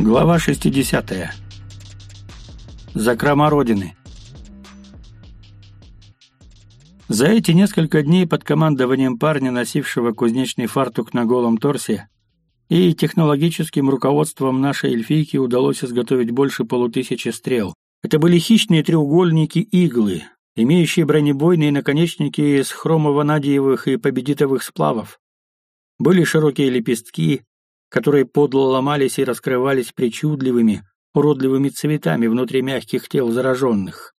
Глава 60. Закрома Родины. За эти несколько дней под командованием парня, носившего кузнечный фартук на голом торсе, и технологическим руководством нашей эльфийки удалось изготовить больше полутысячи стрел. Это были хищные треугольники-иглы, имеющие бронебойные наконечники из хромово-надиевых и победитовых сплавов. Были широкие лепестки, которые подло ломались и раскрывались причудливыми, уродливыми цветами внутри мягких тел зараженных.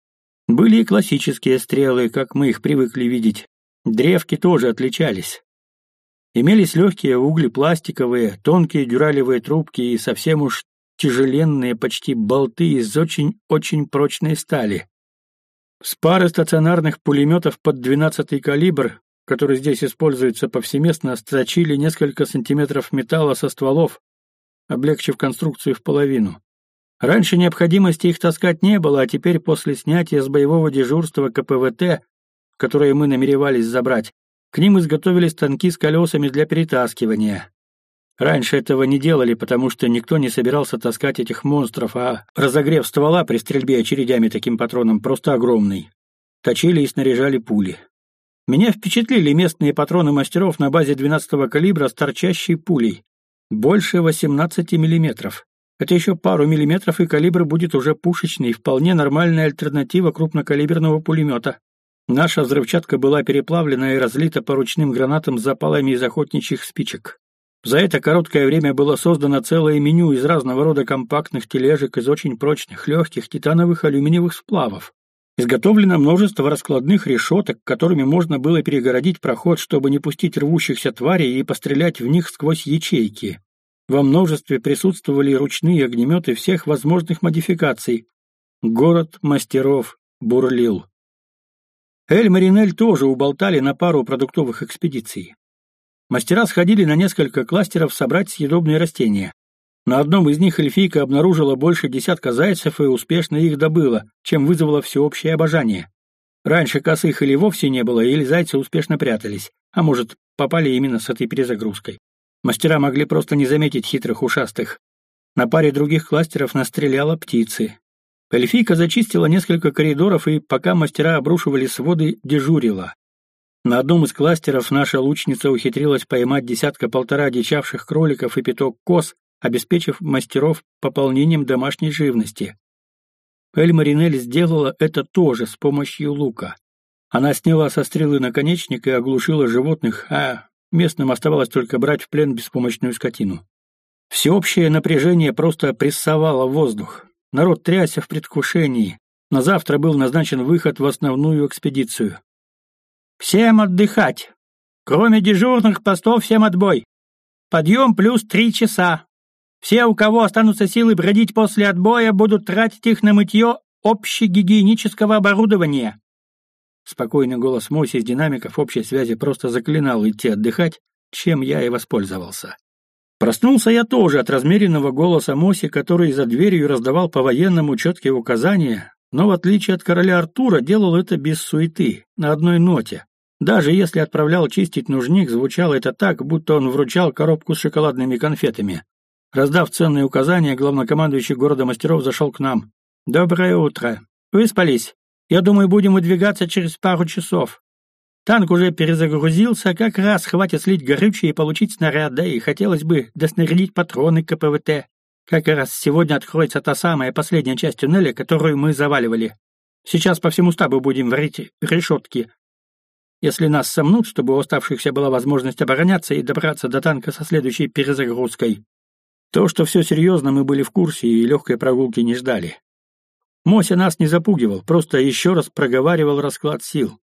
Были и классические стрелы, как мы их привыкли видеть. Древки тоже отличались. Имелись легкие угли пластиковые, тонкие дюралевые трубки и совсем уж тяжеленные почти болты из очень-очень прочной стали. С пары стационарных пулеметов под 12-й калибр которые здесь используются повсеместно, строчили несколько сантиметров металла со стволов, облегчив конструкцию в половину. Раньше необходимости их таскать не было, а теперь после снятия с боевого дежурства КПВТ, которые мы намеревались забрать, к ним изготовили станки с колесами для перетаскивания. Раньше этого не делали, потому что никто не собирался таскать этих монстров, а разогрев ствола при стрельбе очередями таким патроном просто огромный. Точили и снаряжали пули. Меня впечатлили местные патроны мастеров на базе 12-го калибра с торчащей пулей. Больше 18 миллиметров. Это еще пару миллиметров, и калибр будет уже пушечный, вполне нормальная альтернатива крупнокалиберного пулемета. Наша взрывчатка была переплавлена и разлита по ручным гранатам с запалами из охотничьих спичек. За это короткое время было создано целое меню из разного рода компактных тележек из очень прочных, легких титановых алюминиевых сплавов. Изготовлено множество раскладных решеток, которыми можно было перегородить проход, чтобы не пустить рвущихся тварей и пострелять в них сквозь ячейки. Во множестве присутствовали ручные огнеметы всех возможных модификаций. Город мастеров бурлил. Эль-Маринель тоже уболтали на пару продуктовых экспедиций. Мастера сходили на несколько кластеров собрать съедобные растения. На одном из них эльфийка обнаружила больше десятка зайцев и успешно их добыла, чем вызвало всеобщее обожание. Раньше косых или вовсе не было, или зайцы успешно прятались, а может, попали именно с этой перезагрузкой. Мастера могли просто не заметить хитрых ушастых. На паре других кластеров настреляла птицы. Эльфийка зачистила несколько коридоров и, пока мастера обрушивали своды, дежурила. На одном из кластеров наша лучница ухитрилась поймать десятка-полтора дичавших кроликов и пяток коз, обеспечив мастеров пополнением домашней живности. Эль Маринель сделала это тоже с помощью лука. Она сняла со стрелы наконечник и оглушила животных, а местным оставалось только брать в плен беспомощную скотину. Всеобщее напряжение просто прессовало воздух. Народ трясся в предвкушении. На завтра был назначен выход в основную экспедицию. «Всем отдыхать! Кроме дежурных постов, всем отбой! Подъем плюс три часа, все, у кого останутся силы бродить после отбоя, будут тратить их на мытье общегигиенического оборудования. Спокойный голос Моси из динамиков общей связи просто заклинал идти отдыхать, чем я и воспользовался. Проснулся я тоже от размеренного голоса Моси, который за дверью раздавал по-военному четкие указания, но в отличие от короля Артура делал это без суеты, на одной ноте. Даже если отправлял чистить нужник, звучало это так, будто он вручал коробку с шоколадными конфетами. Раздав ценные указания, главнокомандующий города мастеров зашел к нам. «Доброе утро. Выспались? Я думаю, будем выдвигаться через пару часов. Танк уже перезагрузился, как раз хватит слить горючее и получить снаряд, да и хотелось бы доснарядить патроны КПВТ. Как раз сегодня откроется та самая последняя часть туннеля, которую мы заваливали. Сейчас по всему стабу будем варить решетки. Если нас сомнут, чтобы у оставшихся была возможность обороняться и добраться до танка со следующей перезагрузкой. То, что все серьезно, мы были в курсе и легкой прогулки не ждали. Мося нас не запугивал, просто еще раз проговаривал расклад сил.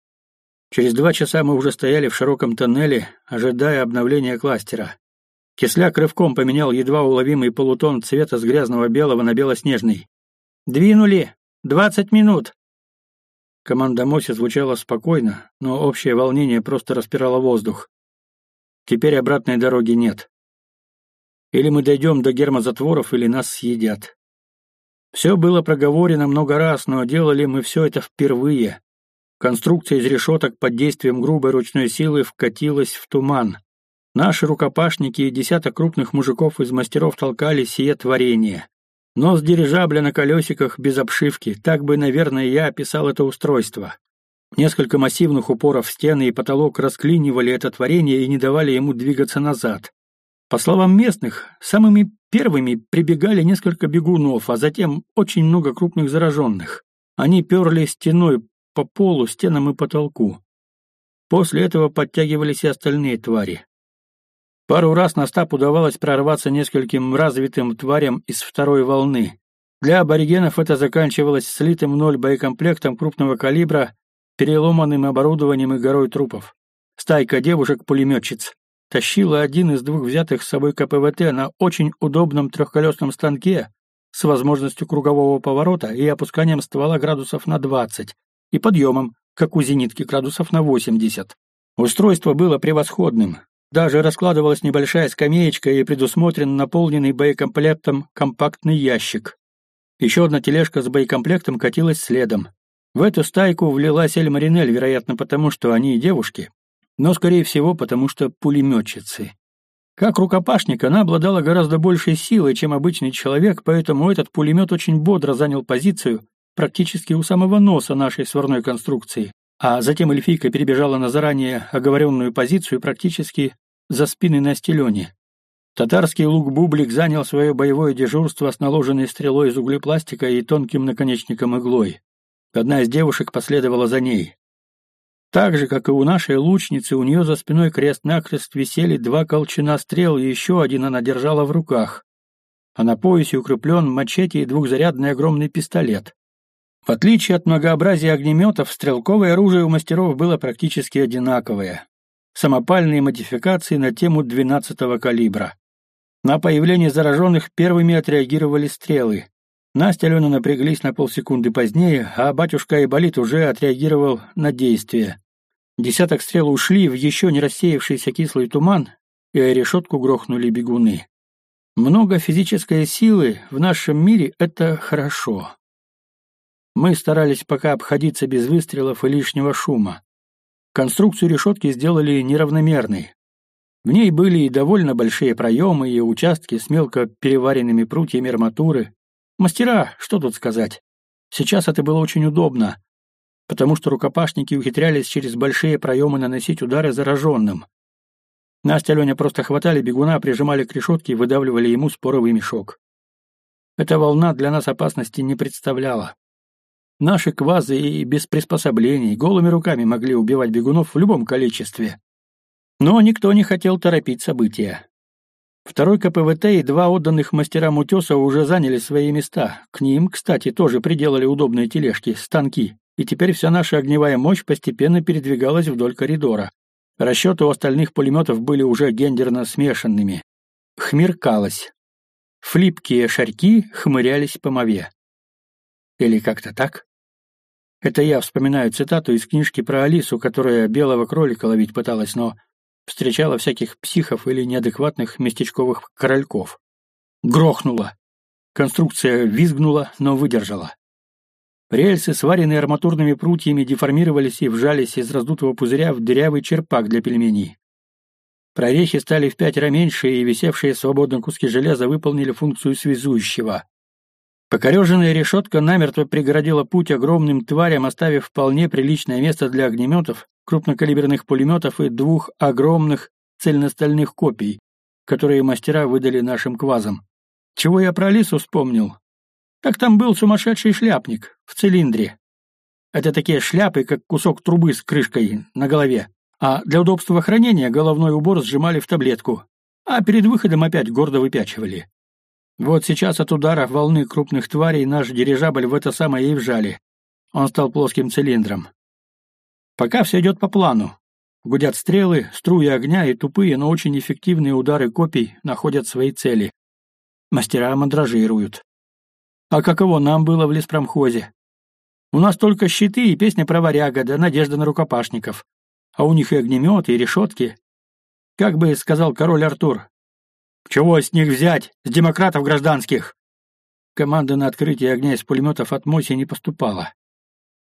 Через два часа мы уже стояли в широком тоннеле, ожидая обновления кластера. Кисляк рывком поменял едва уловимый полутон цвета с грязного белого на белоснежный. «Двинули! Двадцать минут!» Команда Моси звучала спокойно, но общее волнение просто распирало воздух. Теперь обратной дороги нет. Или мы дойдем до гермозатворов, или нас съедят. Все было проговорено много раз, но делали мы все это впервые. Конструкция из решеток под действием грубой ручной силы вкатилась в туман. Наши рукопашники и десяток крупных мужиков из мастеров толкали сие творение. Но с дирижабля на колесиках без обшивки, так бы, наверное, я описал это устройство. Несколько массивных упоров стены и потолок расклинивали это творение и не давали ему двигаться назад. По словам местных, самыми первыми прибегали несколько бегунов, а затем очень много крупных зараженных. Они перли стеной по полу, стенам и потолку. После этого подтягивались и остальные твари. Пару раз на стап удавалось прорваться нескольким развитым тварям из второй волны. Для аборигенов это заканчивалось слитым ноль боекомплектом крупного калибра, переломанным оборудованием и горой трупов. Стайка девушек-пулеметчиц тащила один из двух взятых с собой КПВТ на очень удобном трехколесном станке с возможностью кругового поворота и опусканием ствола градусов на 20 и подъемом, как у зенитки, градусов на 80. Устройство было превосходным, даже раскладывалась небольшая скамеечка и предусмотрен наполненный боекомплектом компактный ящик. Еще одна тележка с боекомплектом катилась следом. В эту стайку влилась Эль Маринель, вероятно, потому что они девушки, но, скорее всего, потому что пулеметчицы. Как рукопашник, она обладала гораздо большей силой, чем обычный человек, поэтому этот пулемет очень бодро занял позицию практически у самого носа нашей сварной конструкции, а затем эльфийка перебежала на заранее оговоренную позицию практически за спиной на стелене. Татарский лук-бублик занял свое боевое дежурство с наложенной стрелой из углепластика и тонким наконечником иглой. Одна из девушек последовала за ней. Так же, как и у нашей лучницы, у нее за спиной крест-накрест висели два колчана стрел, и еще один она держала в руках. А на поясе укреплен мачете и двухзарядный огромный пистолет. В отличие от многообразия огнеметов, стрелковое оружие у мастеров было практически одинаковое. Самопальные модификации на тему 12-го калибра. На появление зараженных первыми отреагировали стрелы. Настя Алена напряглись на полсекунды позднее, а батюшка Айболит уже отреагировал на действие. Десяток стрел ушли в еще не рассеявшийся кислый туман, и решетку грохнули бегуны. Много физической силы в нашем мире — это хорошо. Мы старались пока обходиться без выстрелов и лишнего шума. Конструкцию решетки сделали неравномерной. В ней были и довольно большие проемы, и участки с мелко переваренными прутьями арматуры. Мастера, что тут сказать. Сейчас это было очень удобно, потому что рукопашники ухитрялись через большие проемы наносить удары зараженным. Настя и Леня просто хватали бегуна, прижимали к решетке и выдавливали ему споровый мешок. Эта волна для нас опасности не представляла. Наши квазы и без приспособлений голыми руками могли убивать бегунов в любом количестве. Но никто не хотел торопить события. Второй КПВТ и два отданных мастерам утеса уже заняли свои места. К ним, кстати, тоже приделали удобные тележки, станки. И теперь вся наша огневая мощь постепенно передвигалась вдоль коридора. Расчеты у остальных пулеметов были уже гендерно смешанными. Хмеркалось. Флипкие шарьки хмырялись по мове. Или как-то так? Это я вспоминаю цитату из книжки про Алису, которая белого кролика ловить пыталась, но встречала всяких психов или неадекватных местечковых корольков. Грохнула. Конструкция визгнула, но выдержала. Рельсы, сваренные арматурными прутьями, деформировались и вжались из раздутого пузыря в дырявый черпак для пельменей. Прорехи стали в пятеро меньше, и висевшие свободно куски железа выполнили функцию связующего. Покореженная решетка намертво преградила путь огромным тварям, оставив вполне приличное место для огнеметов, крупнокалиберных пулеметов и двух огромных цельностальных копий, которые мастера выдали нашим квазам. Чего я про Лису вспомнил? Так там был сумасшедший шляпник в цилиндре. Это такие шляпы, как кусок трубы с крышкой на голове. А для удобства хранения головной убор сжимали в таблетку, а перед выходом опять гордо выпячивали. Вот сейчас от удара волны крупных тварей наш дирижабль в это самое и вжали. Он стал плоским цилиндром. Пока все идет по плану. Гудят стрелы, струи огня и тупые, но очень эффективные удары копий находят свои цели. Мастера мандражируют. А каково нам было в леспромхозе? У нас только щиты и песня про варяга, да надежда на рукопашников. А у них и огнеметы, и решетки. Как бы сказал король Артур, чего с них взять, с демократов гражданских? Команда на открытие огня из пулеметов от Моси не поступала.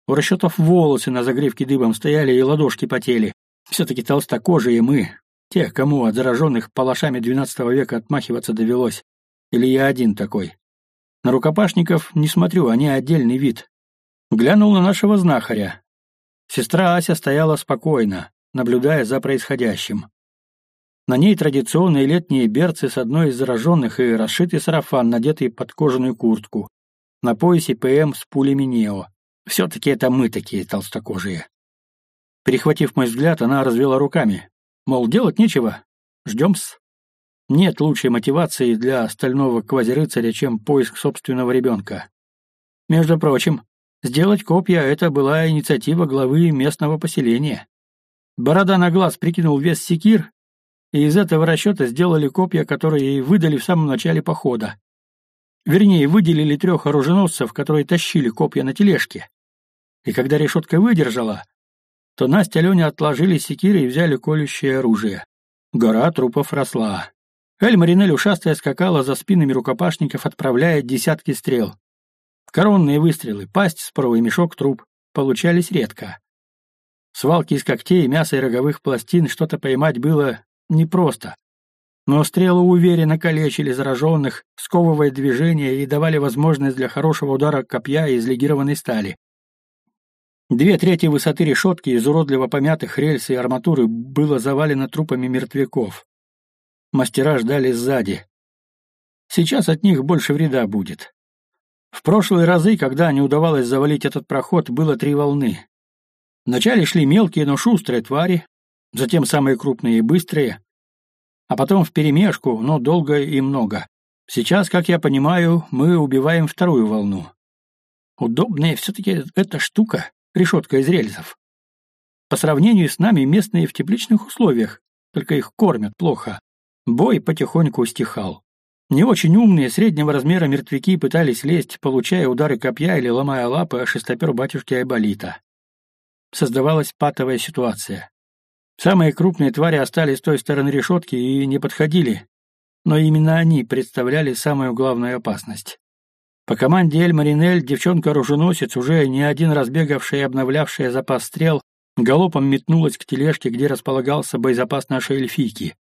У расчетов волосы на загривке дыбом стояли и ладошки потели. Все-таки толстокожие мы. Тех, кому от зараженных палашами XII века отмахиваться довелось. Или я один такой. На рукопашников не смотрю, они отдельный вид. Глянул на нашего знахаря. Сестра Ася стояла спокойно, наблюдая за происходящим. На ней традиционные летние берцы с одной из зараженных и расшитый сарафан, надетый под кожаную куртку. На поясе ПМ с пулями Нео. Все-таки это мы такие толстокожие. Перехватив мой взгляд, она развела руками. Мол, делать нечего. Ждем-с. Нет лучшей мотивации для остального квазирыцаря, чем поиск собственного ребенка. Между прочим, сделать копья — это была инициатива главы местного поселения. Борода на глаз прикинул вес секир, и из этого расчета сделали копья, которые выдали в самом начале похода. Вернее, выделили трех оруженосцев, которые тащили копья на тележке. И когда решетка выдержала, то Настя и Леня отложили секиры и взяли колющее оружие. Гора трупов росла. Эль Маринель ушастая скакала за спинами рукопашников, отправляя десятки стрел. Коронные выстрелы, пасть, споровый мешок, труп получались редко. Свалки из когтей, мяса и роговых пластин что-то поймать было непросто. Но стрелы уверенно калечили зараженных, сковывая движение и давали возможность для хорошего удара копья из легированной стали. Две трети высоты решетки из уродливо помятых рельс и арматуры было завалено трупами мертвяков. Мастера ждали сзади. Сейчас от них больше вреда будет. В прошлые разы, когда не удавалось завалить этот проход, было три волны. Вначале шли мелкие, но шустрые твари, затем самые крупные и быстрые, а потом вперемешку, но долго и много. Сейчас, как я понимаю, мы убиваем вторую волну. Удобная все-таки эта штука решетка из рельсов. По сравнению с нами местные в тепличных условиях, только их кормят плохо. Бой потихоньку стихал. Не очень умные, среднего размера мертвяки пытались лезть, получая удары копья или ломая лапы о шестопер батюшки Айболита. Создавалась патовая ситуация. Самые крупные твари остались с той стороны решетки и не подходили, но именно они представляли самую главную опасность. По команде Эль Маринель девчонка-оруженосец, уже не один раз бегавшая и обновлявшая запас стрел, галопом метнулась к тележке, где располагался боезапас нашей эльфийки.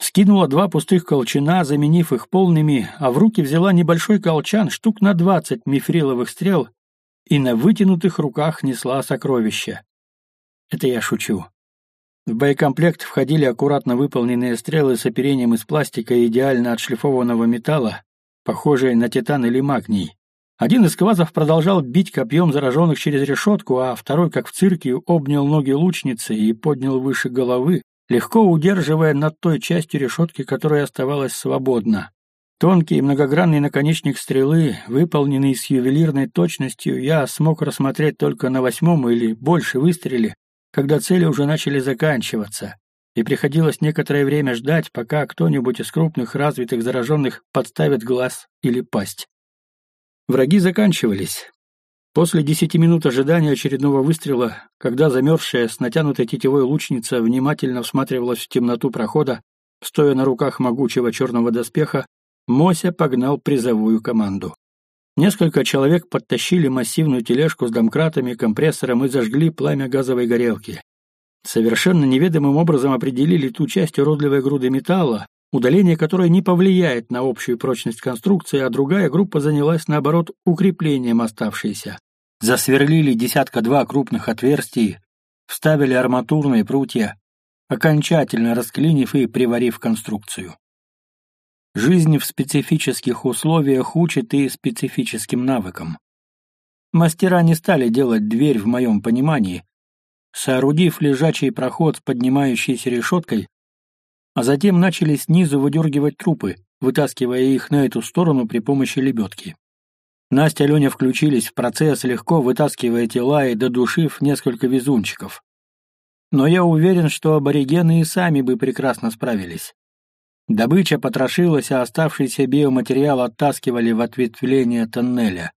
Скинула два пустых колчана, заменив их полными, а в руки взяла небольшой колчан, штук на двадцать мифриловых стрел, и на вытянутых руках несла сокровища. Это я шучу. В боекомплект входили аккуратно выполненные стрелы с оперением из пластика и идеально отшлифованного металла, похожие на титан или магний. Один из квазов продолжал бить копьем зараженных через решетку, а второй, как в цирке, обнял ноги лучницы и поднял выше головы, легко удерживая над той частью решетки, которая оставалась свободна. Тонкий многогранный наконечник стрелы, выполненный с ювелирной точностью, я смог рассмотреть только на восьмом или больше выстреле, когда цели уже начали заканчиваться и приходилось некоторое время ждать, пока кто-нибудь из крупных развитых зараженных подставит глаз или пасть. Враги заканчивались. После десяти минут ожидания очередного выстрела, когда замерзшая с натянутой тетивой лучница внимательно всматривалась в темноту прохода, стоя на руках могучего черного доспеха, Мося погнал призовую команду. Несколько человек подтащили массивную тележку с домкратами, компрессором и зажгли пламя газовой горелки. Совершенно неведомым образом определили ту часть уродливой груды металла, удаление которой не повлияет на общую прочность конструкции, а другая группа занялась, наоборот, укреплением оставшейся. Засверлили десятка-два крупных отверстий, вставили арматурные прутья, окончательно расклинив и приварив конструкцию. Жизнь в специфических условиях учит и специфическим навыкам. Мастера не стали делать дверь в моем понимании, соорудив лежачий проход с поднимающейся решеткой, а затем начали снизу выдергивать трупы, вытаскивая их на эту сторону при помощи лебедки. Настя и Леня включились в процесс, легко вытаскивая тела и додушив несколько везунчиков. Но я уверен, что аборигены и сами бы прекрасно справились. Добыча потрошилась, а оставшийся биоматериал оттаскивали в ответвление тоннеля.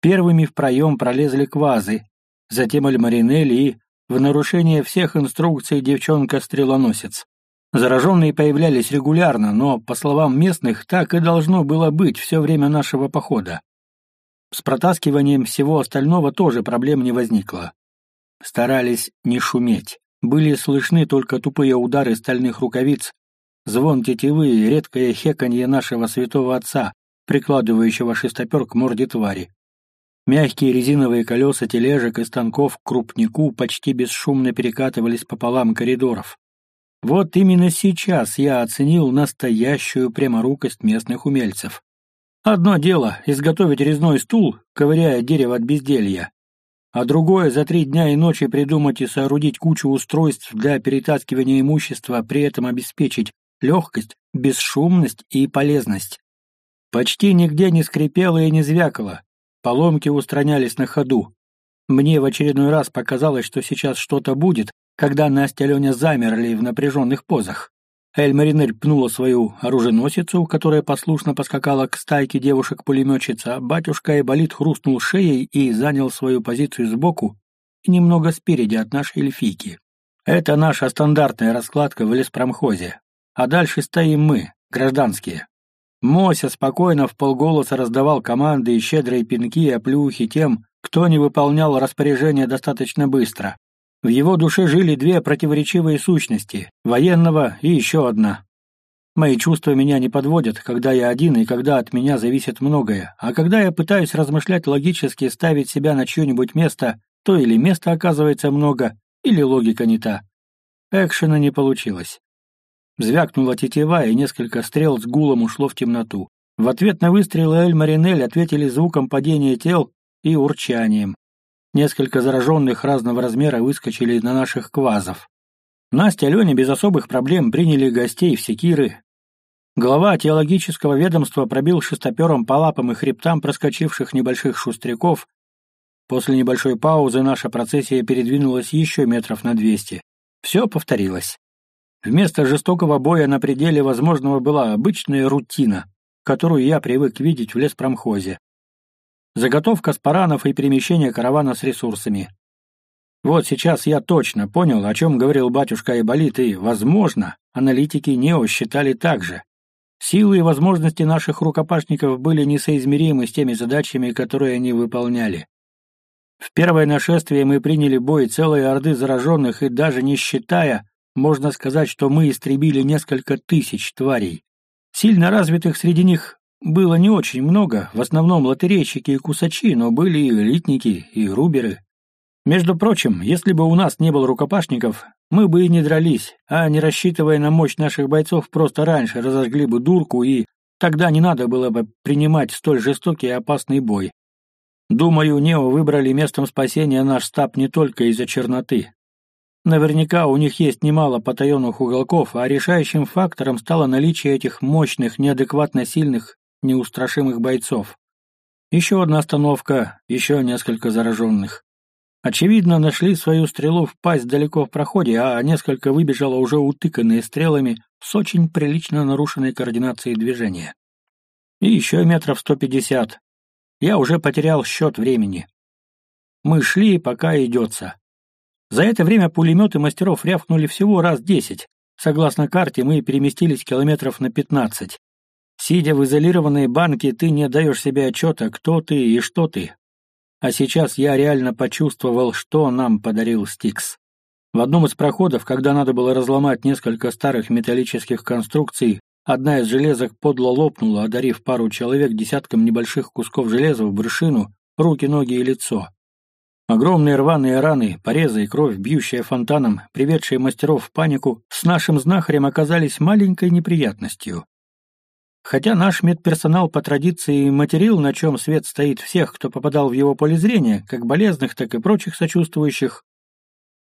Первыми в проем пролезли квазы, затем Альмаринель и, в нарушение всех инструкций девчонка-стрелоносец. Зараженные появлялись регулярно, но, по словам местных, так и должно было быть все время нашего похода. С протаскиванием всего остального тоже проблем не возникло. Старались не шуметь. Были слышны только тупые удары стальных рукавиц, звон тетивы и редкое хеканье нашего святого отца, прикладывающего шестопер к морде твари. Мягкие резиновые колеса тележек и станков к крупнику почти бесшумно перекатывались пополам коридоров. Вот именно сейчас я оценил настоящую пряморукость местных умельцев. Одно дело — изготовить резной стул, ковыряя дерево от безделья, а другое — за три дня и ночи придумать и соорудить кучу устройств для перетаскивания имущества, при этом обеспечить легкость, бесшумность и полезность. Почти нигде не скрипело и не звякало, поломки устранялись на ходу. Мне в очередной раз показалось, что сейчас что-то будет, когда Настя и Леня замерли в напряженных позах. Эль пнула свою оруженосицу, которая послушно поскакала к стайке девушек-пулеметчиц, а батюшка Айболит хрустнул шеей и занял свою позицию сбоку и немного спереди от нашей эльфийки. Это наша стандартная раскладка в леспромхозе. А дальше стоим мы, гражданские. Мося спокойно в полголоса раздавал команды и щедрые пинки и оплюхи тем, кто не выполнял распоряжения достаточно быстро. В его душе жили две противоречивые сущности — военного и еще одна. Мои чувства меня не подводят, когда я один и когда от меня зависит многое, а когда я пытаюсь размышлять логически, ставить себя на чье-нибудь место, то или места оказывается много, или логика не та. Экшена не получилось. Звякнула тетива, и несколько стрел с гулом ушло в темноту. В ответ на выстрелы Эль Маринель ответили звуком падения тел и урчанием. Несколько зараженных разного размера выскочили на наших квазов. Настя и Леня без особых проблем приняли гостей в секиры. Глава теологического ведомства пробил шестопером по лапам и хребтам проскочивших небольших шустряков. После небольшой паузы наша процессия передвинулась еще метров на двести. Все повторилось. Вместо жестокого боя на пределе возможного была обычная рутина, которую я привык видеть в леспромхозе заготовка спаранов и перемещение каравана с ресурсами. Вот сейчас я точно понял, о чем говорил батюшка Айболит, и, возможно, аналитики НЕО считали так же. Силы и возможности наших рукопашников были несоизмеримы с теми задачами, которые они выполняли. В первое нашествие мы приняли бой целой орды зараженных, и даже не считая, можно сказать, что мы истребили несколько тысяч тварей. Сильно развитых среди них было не очень много, в основном лотерейщики и кусачи, но были и элитники, и руберы. Между прочим, если бы у нас не было рукопашников, мы бы и не дрались, а не рассчитывая на мощь наших бойцов, просто раньше разожгли бы дурку, и тогда не надо было бы принимать столь жестокий и опасный бой. Думаю, Нео выбрали местом спасения наш стаб не только из-за черноты. Наверняка у них есть немало потаенных уголков, а решающим фактором стало наличие этих мощных, неадекватно сильных неустрашимых бойцов. Еще одна остановка, еще несколько зараженных. Очевидно, нашли свою стрелу в пасть далеко в проходе, а несколько выбежало уже утыканные стрелами с очень прилично нарушенной координацией движения. И еще метров сто пятьдесят. Я уже потерял счет времени. Мы шли, пока идется. За это время пулеметы мастеров рявкнули всего раз десять. Согласно карте, мы переместились километров на пятнадцать. Сидя в изолированной банке, ты не даешь себе отчета, кто ты и что ты. А сейчас я реально почувствовал, что нам подарил Стикс. В одном из проходов, когда надо было разломать несколько старых металлических конструкций, одна из железок подло лопнула, одарив пару человек десятком небольших кусков железа в брюшину, руки, ноги и лицо. Огромные рваные раны, порезы и кровь, бьющая фонтаном, приведшие мастеров в панику, с нашим знахарем оказались маленькой неприятностью. Хотя наш медперсонал по традиции материл, на чем свет стоит всех, кто попадал в его поле зрения, как болезных, так и прочих сочувствующих,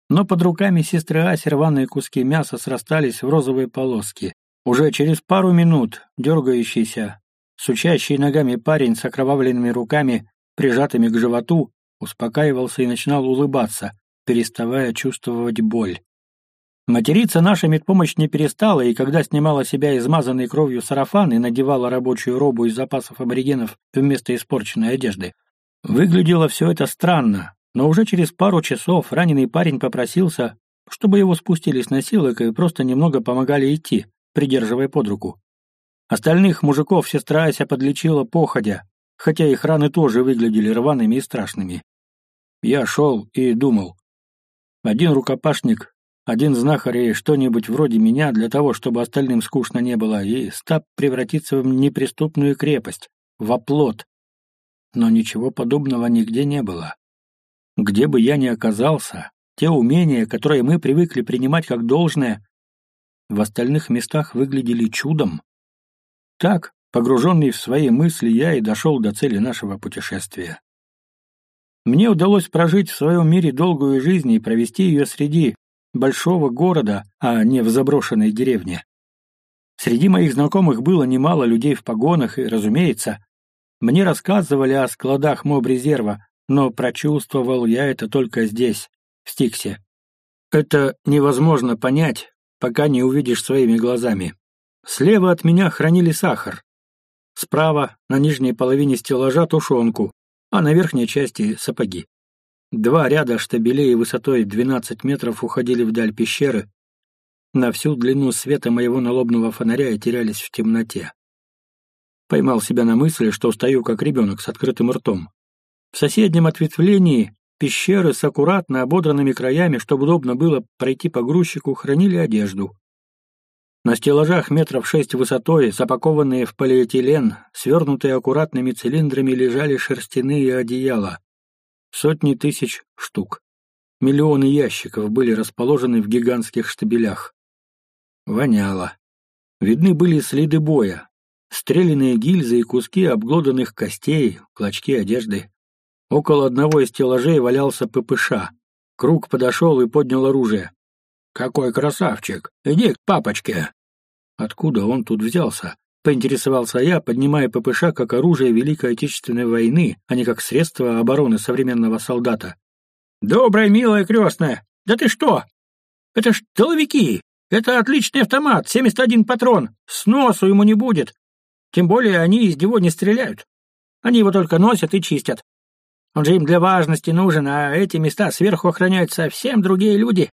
но под руками сестры Аси рваные куски мяса срастались в розовые полоски. Уже через пару минут дергающийся, сучащий ногами парень с окровавленными руками, прижатыми к животу, успокаивался и начинал улыбаться, переставая чувствовать боль. Материться наша медпомощь не перестала, и когда снимала себя измазанный кровью сарафан и надевала рабочую робу из запасов аборигенов вместо испорченной одежды, выглядело все это странно, но уже через пару часов раненый парень попросился, чтобы его спустили с носилок и просто немного помогали идти, придерживая под руку. Остальных мужиков сестра Ася подлечила походя, хотя их раны тоже выглядели рваными и страшными. Я шел и думал. Один рукопашник Один знахарь и что-нибудь вроде меня для того, чтобы остальным скучно не было, и стаб превратится в неприступную крепость, в оплот. Но ничего подобного нигде не было. Где бы я ни оказался, те умения, которые мы привыкли принимать как должное, в остальных местах выглядели чудом. Так, погруженный в свои мысли, я и дошел до цели нашего путешествия. Мне удалось прожить в своем мире долгую жизнь и провести ее среди большого города, а не в заброшенной деревне. Среди моих знакомых было немало людей в погонах, и, разумеется, мне рассказывали о складах моб-резерва, но прочувствовал я это только здесь, в Стиксе. Это невозможно понять, пока не увидишь своими глазами. Слева от меня хранили сахар. Справа, на нижней половине стеллажа, тушенку, а на верхней части — сапоги. Два ряда штабелей высотой 12 метров уходили вдаль пещеры, на всю длину света моего налобного фонаря и терялись в темноте. Поймал себя на мысли, что стою как ребенок с открытым ртом. В соседнем ответвлении пещеры с аккуратно ободранными краями, чтобы удобно было пройти по грузчику, хранили одежду. На стеллажах метров шесть высотой, запакованные в полиэтилен, свернутые аккуратными цилиндрами, лежали шерстяные одеяла. Сотни тысяч штук. Миллионы ящиков были расположены в гигантских штабелях. Воняло. Видны были следы боя. Стрелянные гильзы и куски обглоданных костей, клочки одежды. Около одного из стеллажей валялся ППШ. Круг подошел и поднял оружие. «Какой красавчик! Иди к папочке!» Откуда он тут взялся? Поинтересовался я, поднимая ППШ как оружие Великой Отечественной войны, а не как средство обороны современного солдата. «Добрая, милая крестная! Да ты что? Это ж тыловики! Это отличный автомат, 71 патрон! Сносу ему не будет! Тем более они из него не стреляют. Они его только носят и чистят. Он же им для важности нужен, а эти места сверху охраняют совсем другие люди».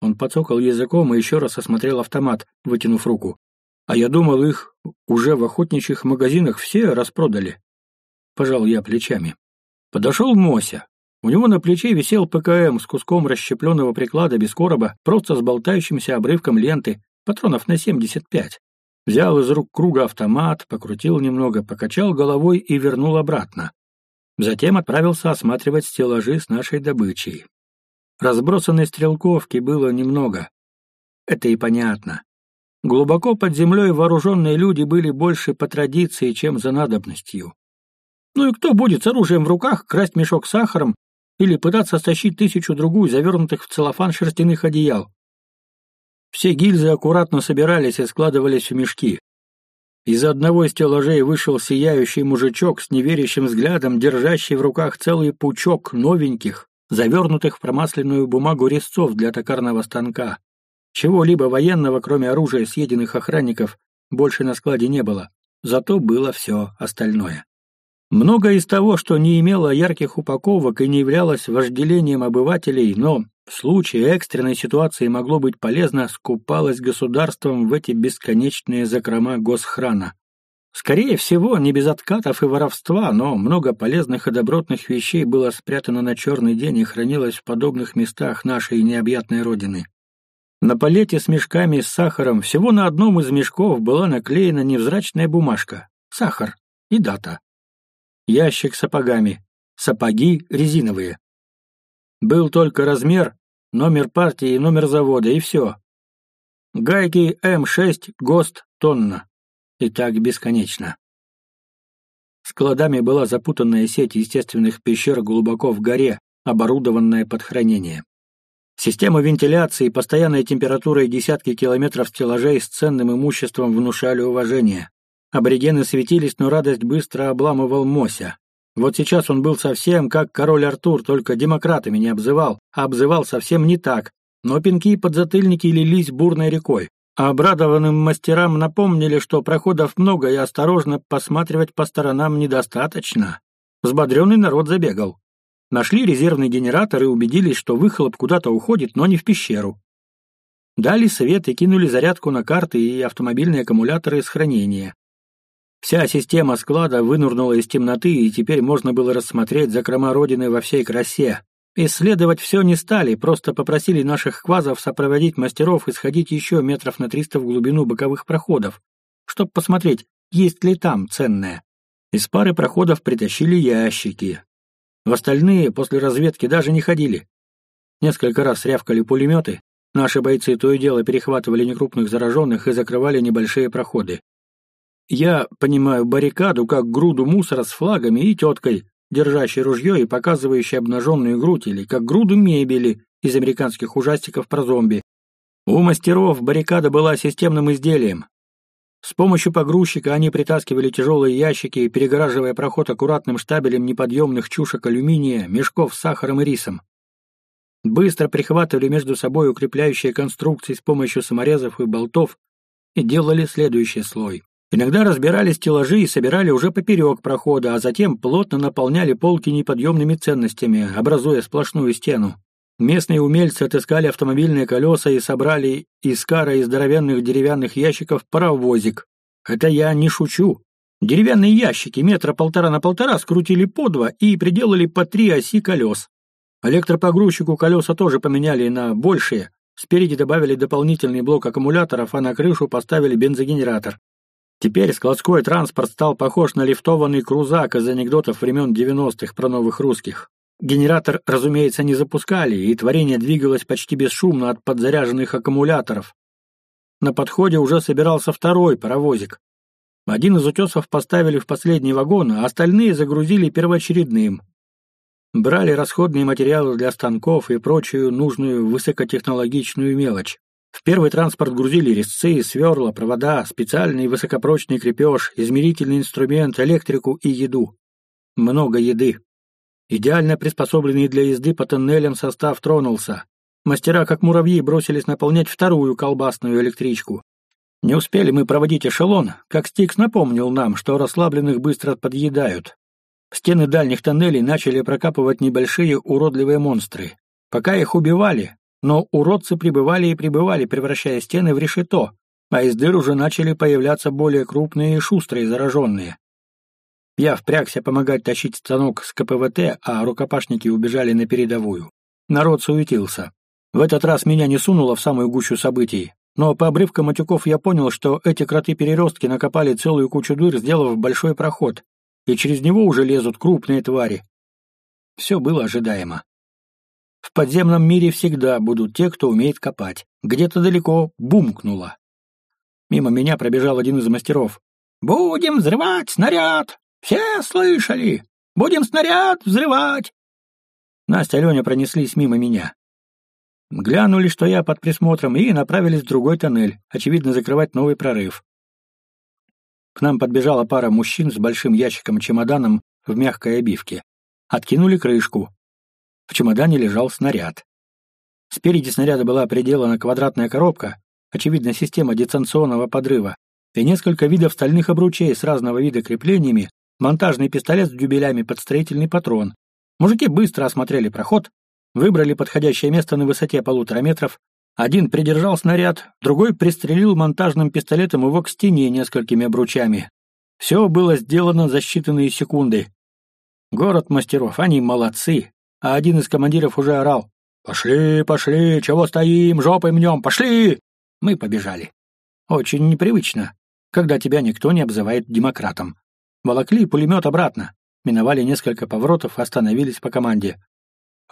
Он подсокал языком и еще раз осмотрел автомат, вытянув руку. А я думал, их уже в охотничьих магазинах все распродали. Пожал я плечами. Подошел Мося. У него на плече висел ПКМ с куском расщепленного приклада без короба, просто с болтающимся обрывком ленты, патронов на 75. Взял из рук круга автомат, покрутил немного, покачал головой и вернул обратно. Затем отправился осматривать стеллажи с нашей добычей. Разбросанной стрелковки было немного. Это и понятно. Глубоко под землей вооруженные люди были больше по традиции, чем за надобностью. Ну и кто будет с оружием в руках красть мешок с сахаром или пытаться стащить тысячу-другую завернутых в целлофан шерстяных одеял? Все гильзы аккуратно собирались и складывались в мешки. Из одного из стеллажей вышел сияющий мужичок с неверящим взглядом, держащий в руках целый пучок новеньких, завернутых в промасленную бумагу резцов для токарного станка. Чего-либо военного, кроме оружия съеденных охранников, больше на складе не было. Зато было все остальное. Многое из того, что не имело ярких упаковок и не являлось вожделением обывателей, но в случае экстренной ситуации могло быть полезно, скупалось государством в эти бесконечные закрома госхрана. Скорее всего, не без откатов и воровства, но много полезных и добротных вещей было спрятано на черный день и хранилось в подобных местах нашей необъятной родины. На палете с мешками с сахаром всего на одном из мешков была наклеена невзрачная бумажка. Сахар и дата. Ящик с сапогами. Сапоги резиновые. Был только размер, номер партии и номер завода, и все. Гайки М6 ГОСТ тонна. И так бесконечно. Складами была запутанная сеть естественных пещер глубоко в горе, оборудованная под хранение. Система вентиляции и постоянная температура и десятки километров стеллажей с ценным имуществом внушали уважение. Аборигены светились, но радость быстро обламывал Мося. Вот сейчас он был совсем как король Артур, только демократами не обзывал, а обзывал совсем не так. Но пинки и подзатыльники лились бурной рекой. А обрадованным мастерам напомнили, что проходов много и осторожно посматривать по сторонам недостаточно. Взбодренный народ забегал. Нашли резервный генератор и убедились, что выхлоп куда-то уходит, но не в пещеру. Дали совет и кинули зарядку на карты и автомобильные аккумуляторы из хранения. Вся система склада вынурнула из темноты, и теперь можно было рассмотреть закрома Родины во всей красе. Исследовать все не стали, просто попросили наших квазов сопроводить мастеров и сходить еще метров на триста в глубину боковых проходов, чтобы посмотреть, есть ли там ценное. Из пары проходов притащили ящики. В остальные после разведки даже не ходили. Несколько раз рявкали пулеметы, наши бойцы то и дело перехватывали некрупных зараженных и закрывали небольшие проходы. Я понимаю баррикаду как груду мусора с флагами и теткой, держащий ружье и показывающий обнаженную грудь, или как груду мебели из американских ужастиков про зомби. У мастеров баррикада была системным изделием. С помощью погрузчика они притаскивали тяжелые ящики, перегораживая проход аккуратным штабелем неподъемных чушек алюминия, мешков с сахаром и рисом. Быстро прихватывали между собой укрепляющие конструкции с помощью саморезов и болтов и делали следующий слой. Иногда разбирали стеллажи и собирали уже поперек прохода, а затем плотно наполняли полки неподъемными ценностями, образуя сплошную стену. Местные умельцы отыскали автомобильные колеса и собрали из кара и здоровенных деревянных ящиков паровозик. Это я не шучу. Деревянные ящики метра полтора на полтора скрутили по два и приделали по три оси колес. Электропогрузчику колеса тоже поменяли на большие. Спереди добавили дополнительный блок аккумуляторов, а на крышу поставили бензогенератор. Теперь складской транспорт стал похож на лифтованный крузак из анекдотов времен 90-х про новых русских. Генератор, разумеется, не запускали, и творение двигалось почти бесшумно от подзаряженных аккумуляторов. На подходе уже собирался второй паровозик. Один из утесов поставили в последний вагон, а остальные загрузили первоочередным. Брали расходные материалы для станков и прочую нужную высокотехнологичную мелочь. В первый транспорт грузили резцы, сверла, провода, специальный высокопрочный крепеж, измерительный инструмент, электрику и еду. Много еды. Идеально приспособленный для езды по тоннелям состав тронулся. Мастера, как муравьи, бросились наполнять вторую колбасную электричку. Не успели мы проводить эшелон, как Стикс напомнил нам, что расслабленных быстро подъедают. Стены дальних тоннелей начали прокапывать небольшие уродливые монстры. Пока их убивали, но уродцы прибывали и прибывали, превращая стены в решето, а из дыр уже начали появляться более крупные и шустрые зараженные. Я впрягся помогать тащить станок с КПВТ, а рукопашники убежали на передовую. Народ суетился. В этот раз меня не сунуло в самую гущу событий, но по обрывкам матюков я понял, что эти кроты-переростки накопали целую кучу дыр, сделав большой проход, и через него уже лезут крупные твари. Все было ожидаемо. В подземном мире всегда будут те, кто умеет копать. Где-то далеко бумкнуло. Мимо меня пробежал один из мастеров. «Будем взрывать снаряд! Все слышали? Будем снаряд взрывать!» Настя и Леня пронеслись мимо меня. Глянули, что я под присмотром, и направились в другой тоннель, очевидно, закрывать новый прорыв. К нам подбежала пара мужчин с большим ящиком-чемоданом в мягкой обивке. Откинули крышку. В чемодане лежал снаряд. Спереди снаряда была приделана квадратная коробка, очевидно, система дистанционного подрыва, и несколько видов стальных обручей с разного вида креплениями, монтажный пистолет с дюбелями под строительный патрон. Мужики быстро осмотрели проход, выбрали подходящее место на высоте полутора метров, один придержал снаряд, другой пристрелил монтажным пистолетом его к стене несколькими обручами. Все было сделано за считанные секунды. Город мастеров, они молодцы, а один из командиров уже орал. «Пошли, пошли, чего стоим, жопой мнем, пошли!» Мы побежали. Очень непривычно, когда тебя никто не обзывает демократом. Волокли пулемет обратно, миновали несколько поворотов, остановились по команде.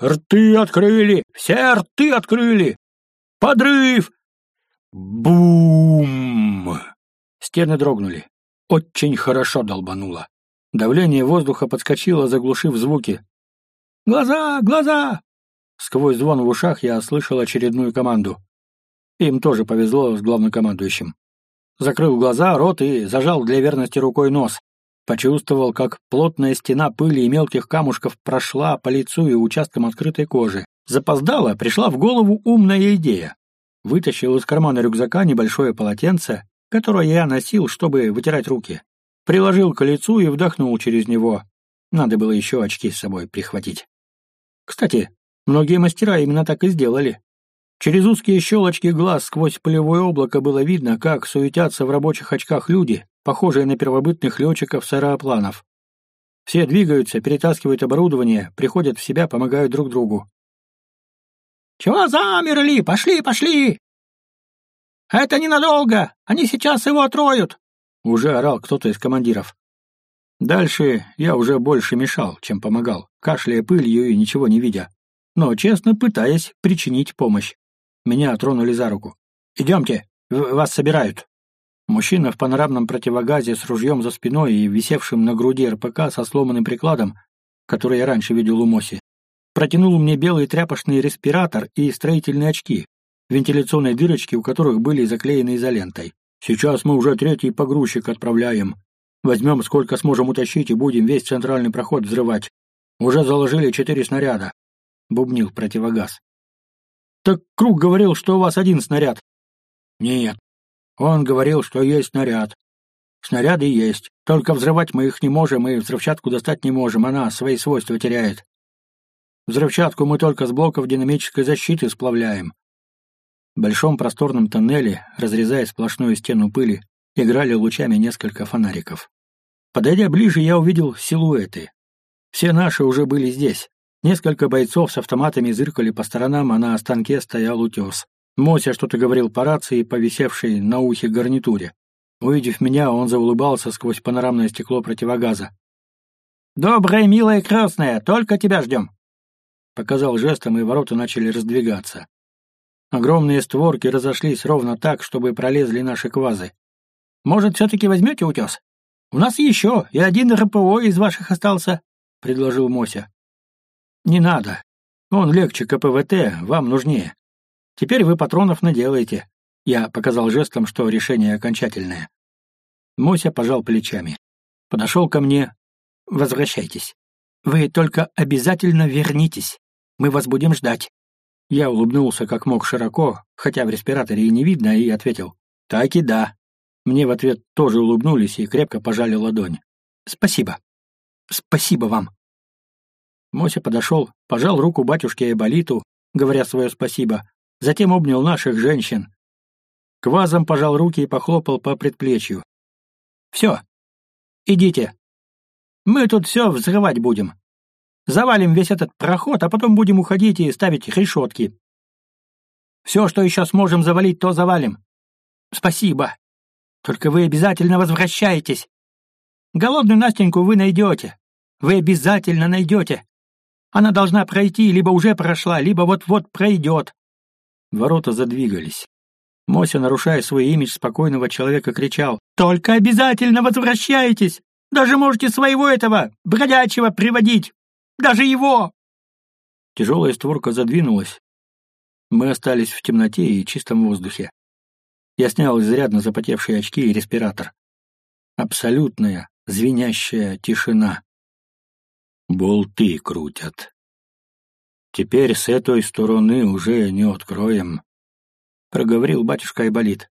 «Рты открыли! Все рты открыли! Подрыв!» Бум! Стены дрогнули. Очень хорошо долбануло. Давление воздуха подскочило, заглушив звуки. Глаза! Глаза!» Сквозь звон в ушах я слышал очередную команду. Им тоже повезло с главнокомандующим. Закрыл глаза, рот и зажал для верности рукой нос. Почувствовал, как плотная стена пыли и мелких камушков прошла по лицу и участкам открытой кожи. Запоздала, пришла в голову умная идея. Вытащил из кармана рюкзака небольшое полотенце, которое я носил, чтобы вытирать руки. Приложил к лицу и вдохнул через него. Надо было еще очки с собой прихватить. Кстати, многие мастера именно так и сделали. Через узкие щелочки глаз сквозь полевое облако было видно, как суетятся в рабочих очках люди, похожие на первобытных летчиков с аэропланов. Все двигаются, перетаскивают оборудование, приходят в себя, помогают друг другу. Чего замерли? Пошли, пошли!» «Это ненадолго! Они сейчас его отроют!» Уже орал кто-то из командиров. Дальше я уже больше мешал, чем помогал, кашляя пылью и ничего не видя, но честно пытаясь причинить помощь. Меня тронули за руку. «Идемте, вас собирают». Мужчина в панорамном противогазе с ружьем за спиной и висевшим на груди РПК со сломанным прикладом, который я раньше видел у Моси, протянул мне белый тряпочный респиратор и строительные очки, вентиляционные дырочки у которых были заклеены изолентой. «Сейчас мы уже третий погрузчик отправляем. Возьмем сколько сможем утащить и будем весь центральный проход взрывать. Уже заложили четыре снаряда», — бубнил противогаз. «Так Круг говорил, что у вас один снаряд». «Нет, он говорил, что есть снаряд. Снаряды есть, только взрывать мы их не можем и взрывчатку достать не можем, она свои свойства теряет. Взрывчатку мы только с блоков динамической защиты сплавляем. В большом просторном тоннеле, разрезая сплошную стену пыли, играли лучами несколько фонариков. Подойдя ближе, я увидел силуэты. Все наши уже были здесь. Несколько бойцов с автоматами зыркали по сторонам, а на станке стоял утес. Мося что-то говорил по рации, повисевшей на ухе гарнитуре. Увидев меня, он заулыбался сквозь панорамное стекло противогаза. «Добрая, милая, красная, только тебя ждем!» Показал жестом, и ворота начали раздвигаться. Огромные створки разошлись ровно так, чтобы пролезли наши квазы. «Может, все-таки возьмете утес? У нас еще и один РПО из ваших остался», — предложил Мося. «Не надо. Он легче КПВТ, вам нужнее. Теперь вы патронов наделаете». Я показал жестом, что решение окончательное. Мося пожал плечами. Подошел ко мне. «Возвращайтесь. Вы только обязательно вернитесь. Мы вас будем ждать». Я улыбнулся как мог широко, хотя в респираторе и не видно, и ответил «Так и да». Мне в ответ тоже улыбнулись и крепко пожали ладонь. «Спасибо. Спасибо вам». Мося подошел, пожал руку батюшке Айболиту, говоря свое спасибо, затем обнял наших женщин. Квазом пожал руки и похлопал по предплечью. «Все, идите. Мы тут все взрывать будем. Завалим весь этот проход, а потом будем уходить и ставить решетки. Все, что еще сможем завалить, то завалим. Спасибо. Только вы обязательно возвращаетесь. Голодную Настеньку вы найдете. Вы обязательно найдете. Она должна пройти, либо уже прошла, либо вот-вот пройдет. Ворота задвигались. Мося, нарушая свой имидж спокойного человека, кричал. «Только обязательно возвращайтесь! Даже можете своего этого, бродячего, приводить! Даже его!» Тяжелая створка задвинулась. Мы остались в темноте и чистом воздухе. Я снял изрядно запотевшие очки и респиратор. Абсолютная, звенящая тишина. Болты крутят. Теперь с этой стороны уже не откроем, — проговорил батюшка Айболит.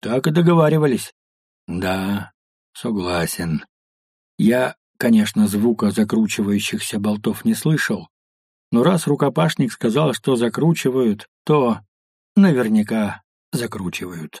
Так и договаривались. Да, согласен. Я, конечно, звука закручивающихся болтов не слышал, но раз рукопашник сказал, что закручивают, то наверняка закручивают.